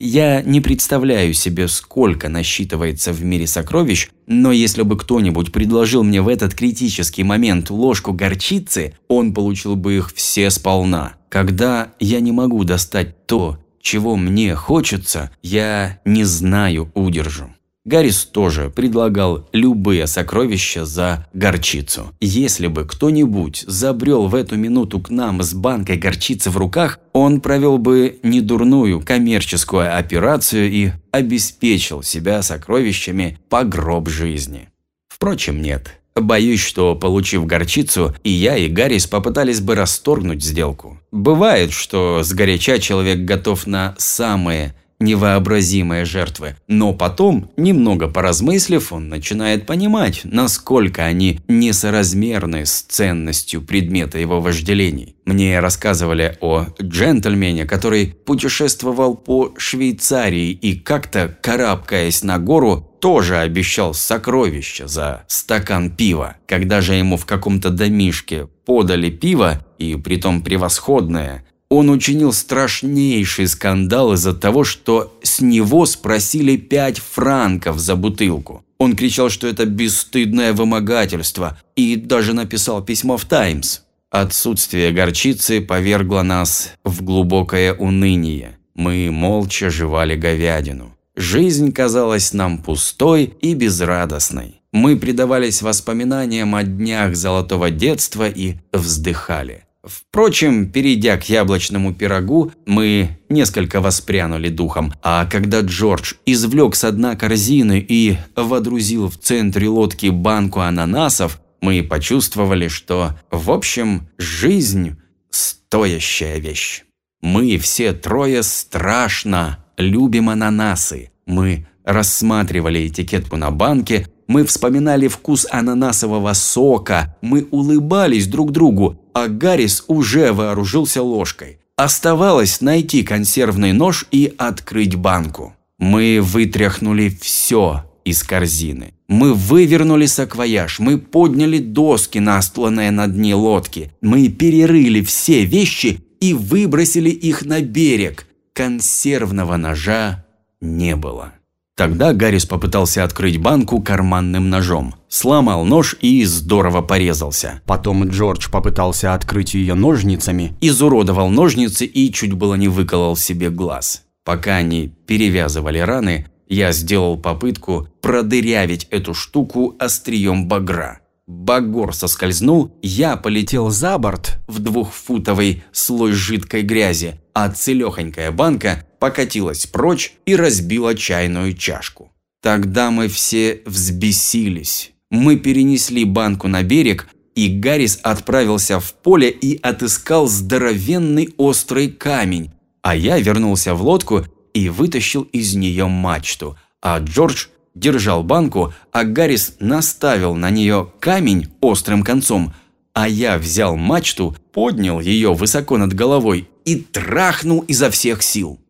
Я не представляю себе, сколько насчитывается в мире сокровищ, но если бы кто-нибудь предложил мне в этот критический момент ложку горчицы, он получил бы их все сполна. Когда я не могу достать то, чего мне хочется, я не знаю удержу. Гаррис тоже предлагал любые сокровища за горчицу. Если бы кто-нибудь забрел в эту минуту к нам с банкой горчицы в руках, он провел бы недурную коммерческую операцию и обеспечил себя сокровищами по гроб жизни. Впрочем, нет. Боюсь, что, получив горчицу, и я, и Гаррис попытались бы расторгнуть сделку. Бывает, что сгоряча человек готов на самые невообразимые жертвы. Но потом, немного поразмыслив, он начинает понимать, насколько они несоразмерны с ценностью предмета его вожделений. Мне рассказывали о джентльмене, который путешествовал по Швейцарии и как-то, карабкаясь на гору, тоже обещал сокровища за стакан пива. Когда же ему в каком-то домишке подали пиво, и притом превосходное, он учинил страшнейший скандал из-за того, что с него спросили 5 франков за бутылку. Он кричал, что это бесстыдное вымогательство, и даже написал письмо в «Таймс». Отсутствие горчицы повергло нас в глубокое уныние. Мы молча жевали говядину. Жизнь казалась нам пустой и безрадостной. Мы предавались воспоминаниям о днях золотого детства и вздыхали. Впрочем, перейдя к яблочному пирогу, мы несколько воспрянули духом, а когда Джордж извлек с дна корзины и водрузил в центре лодки банку ананасов, мы почувствовали, что, в общем, жизнь – стоящая вещь. Мы все трое страшно любим ананасы. Мы рассматривали этикетку на банке, мы вспоминали вкус ананасового сока, мы улыбались друг другу, а Гаррис уже вооружился ложкой. Оставалось найти консервный нож и открыть банку. Мы вытряхнули все из корзины. Мы вывернули саквояж, мы подняли доски, настланные на дне лодки. Мы перерыли все вещи и выбросили их на берег. Консервного ножа не было. Тогда Гаррис попытался открыть банку карманным ножом. Сломал нож и здорово порезался. Потом Джордж попытался открыть ее ножницами, изуродовал ножницы и чуть было не выколол себе глаз. Пока они перевязывали раны, я сделал попытку продырявить эту штуку острием багра. Багор соскользнул, я полетел за борт в двухфутовый слой жидкой грязи, а целехонькая банка покатилась прочь и разбила чайную чашку. Тогда мы все взбесились. Мы перенесли банку на берег, и Гаррис отправился в поле и отыскал здоровенный острый камень, а я вернулся в лодку и вытащил из нее мачту, а Джордж держал банку, а Гаррис наставил на нее камень острым концом, а я взял мачту, поднял ее высоко над головой и трахнул изо всех сил.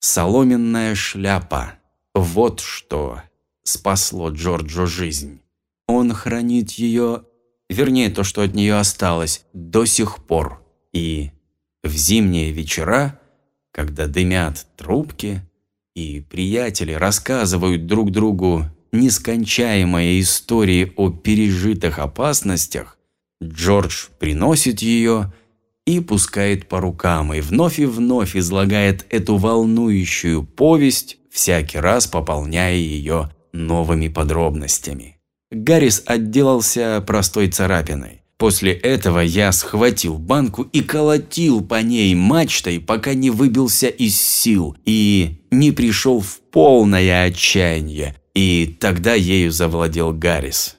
Соломенная шляпа. Вот что спасло Джорджу жизнь. Он хранит ее, вернее то, что от нее осталось, до сих пор. И в зимние вечера, когда дымят трубки, и приятели рассказывают друг другу нескончаемые истории о пережитых опасностях, Джордж приносит ее и пускает по рукам, и вновь и вновь излагает эту волнующую повесть, всякий раз пополняя ее новыми подробностями. Гаррис отделался простой царапиной. После этого я схватил банку и колотил по ней мачтой, пока не выбился из сил и не пришел в полное отчаяние. И тогда ею завладел Гаррис.